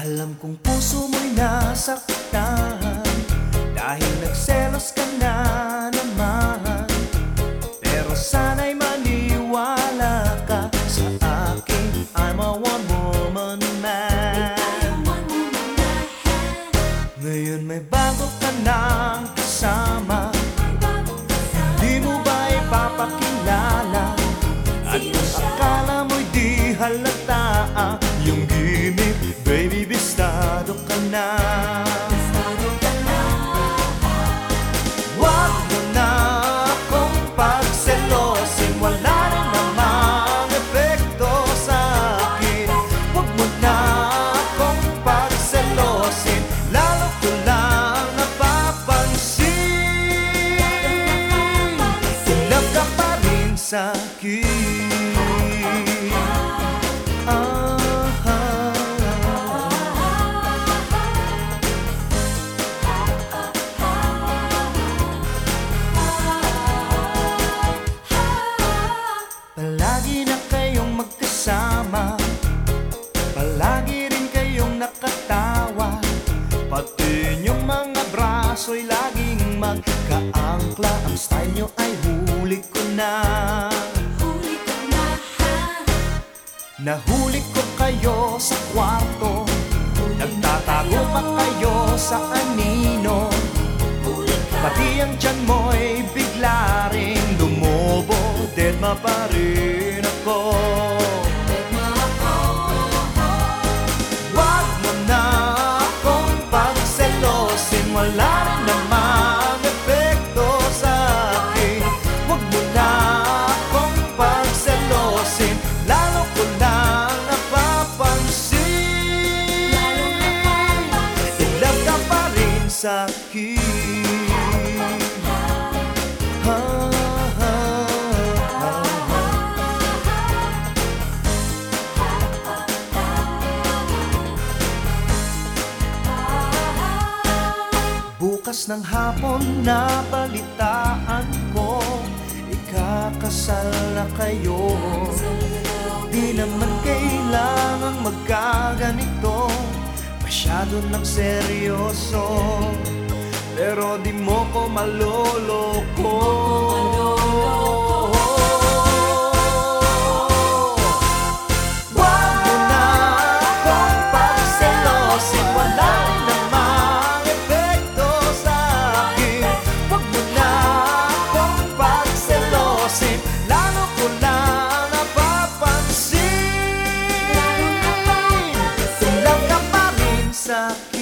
Alam kong puso mo'y nasaktan Dahil nagselos ka na naman. Pero sana'y maniwala ka sa akin. I'm a one-woman man. Ngayon may bago ka nang kasama rin sa akin. Ah, ah, Palagi magkasama. Palagi rin kayong Pati inyong mga braso'y laging magkaangkla. Ang style nyo ay huli ko na Nahuli ko kayo sa kwarto. Nagtatago pa kayo sa anino. Pati ang tiyan mo'y bigla rin lumobo Deadma pa rin ha. Bukas ng hapon na balitaan ko Ikakasal na kayo Di naman kailangang magkaganito Masyado nang seryoso Pero di mo ko maloloko. Wag mo na akong pagselosin Wala stop